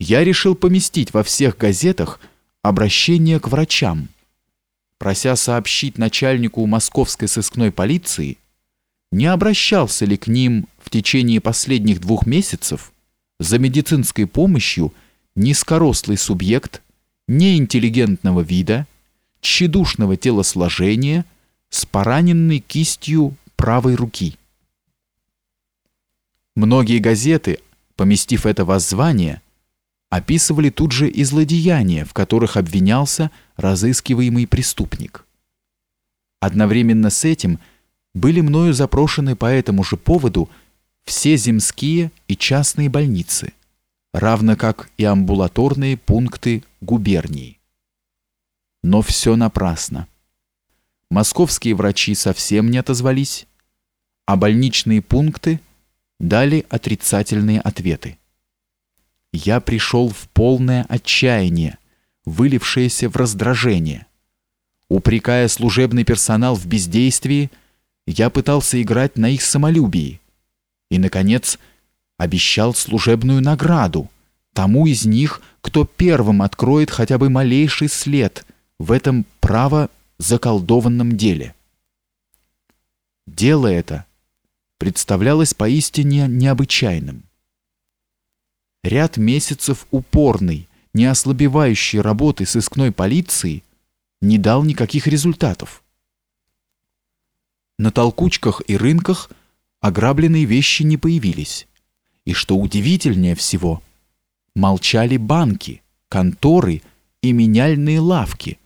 я решил поместить во всех газетах обращение к врачам, прося сообщить начальнику московской сыскной полиции, не обращался ли к ним в течение последних двух месяцев за медицинской помощью низкорослый субъект неинтеллигентного вида, тщедушного телосложения с пораненной кистью правой руки. Многие газеты, поместив это воззвание, описывали тут же и злодеяния, в которых обвинялся разыскиваемый преступник. Одновременно с этим были мною запрошены по этому же поводу все земские и частные больницы, равно как и амбулаторные пункты губернии. Но все напрасно. Московские врачи совсем не отозвались, а больничные пункты дали отрицательные ответы. Я пришел в полное отчаяние, вылившееся в раздражение. Упрекая служебный персонал в бездействии, я пытался играть на их самолюбии и, наконец, обещал служебную награду тому из них, кто первым откроет хотя бы малейший след в этом право заколдованном деле. Дело это представлялось поистине необычайным. Ряд месяцев упорной, не ослабевающей работы сыскной полиции не дал никаких результатов. На толкучках и рынках ограбленные вещи не появились. И что удивительнее всего, молчали банки, конторы и меняльные лавки,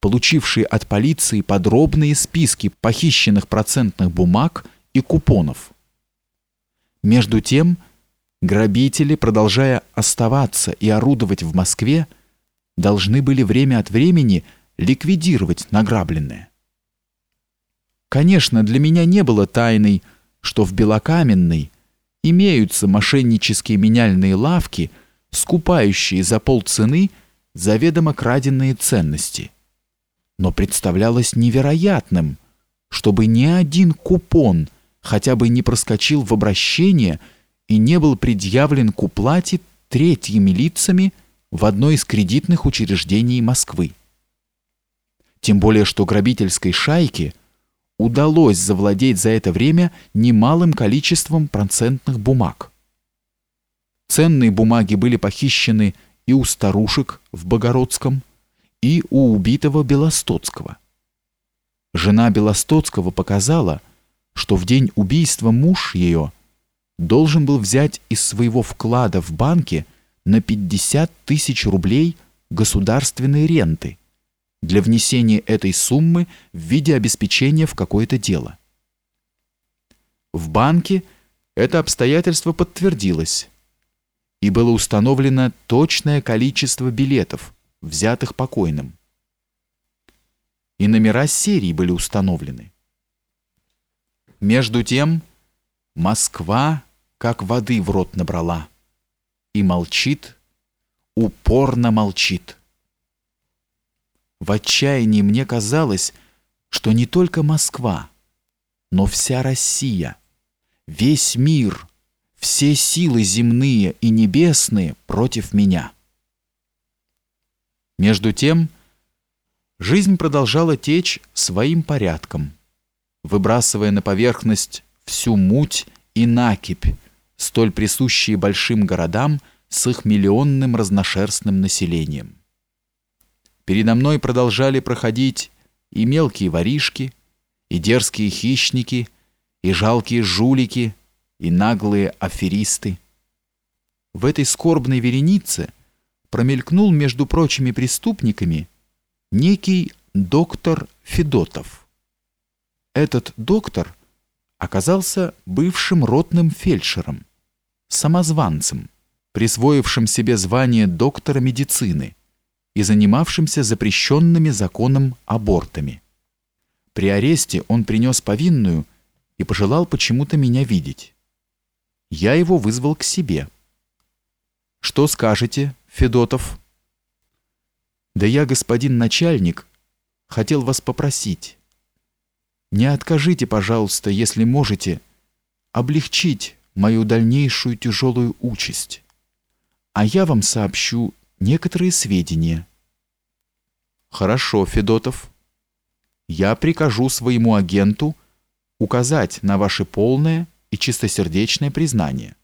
получившие от полиции подробные списки похищенных процентных бумаг и купонов. Между тем, грабители, продолжая оставаться и орудовать в Москве, должны были время от времени ликвидировать награбленное. Конечно, для меня не было тайной, что в Белокаменной имеются мошеннические меняльные лавки, скупающие за полцены заведомо краденные ценности. Но представлялось невероятным, чтобы ни один купон хотя бы не проскочил в обращение и не был предъявлен к уплате третьими лицами в одной из кредитных учреждений Москвы. Тем более, что грабительской шайке удалось завладеть за это время немалым количеством процентных бумаг. Ценные бумаги были похищены и у старушек в Богородском, и у убитого Белостоцкого. Жена Белостоцкого показала, что в день убийства муж ее должен был взять из своего вклада в банке на 50 тысяч рублей государственной ренты для внесения этой суммы в виде обеспечения в какое-то дело. В банке это обстоятельство подтвердилось, и было установлено точное количество билетов, взятых покойным и номера серий были установлены. Между тем Москва как воды в рот набрала и молчит, упорно молчит. В отчаянии мне казалось, что не только Москва, но вся Россия, весь мир, все силы земные и небесные против меня. Между тем, Жизнь продолжала течь своим порядком, выбрасывая на поверхность всю муть и накипь, столь присущие большим городам с их миллионным разношерстным населением. Передо мной продолжали проходить и мелкие воришки, и дерзкие хищники, и жалкие жулики, и наглые аферисты. В этой скорбной веренице промелькнул между прочими преступниками некий доктор Федотов. Этот доктор оказался бывшим ротным фельдшером, самозванцем, присвоившим себе звание доктора медицины и занимавшимся запрещенными законом абортами. При аресте он принес повинную и пожелал почему-то меня видеть. Я его вызвал к себе. «Что скажете, Федотов?» Да я, господин начальник, хотел вас попросить. Не откажите, пожалуйста, если можете, облегчить мою дальнейшую тяжелую участь. а я вам сообщу некоторые сведения. Хорошо, Федотов. Я прикажу своему агенту указать на ваше полное и чистосердечное признание.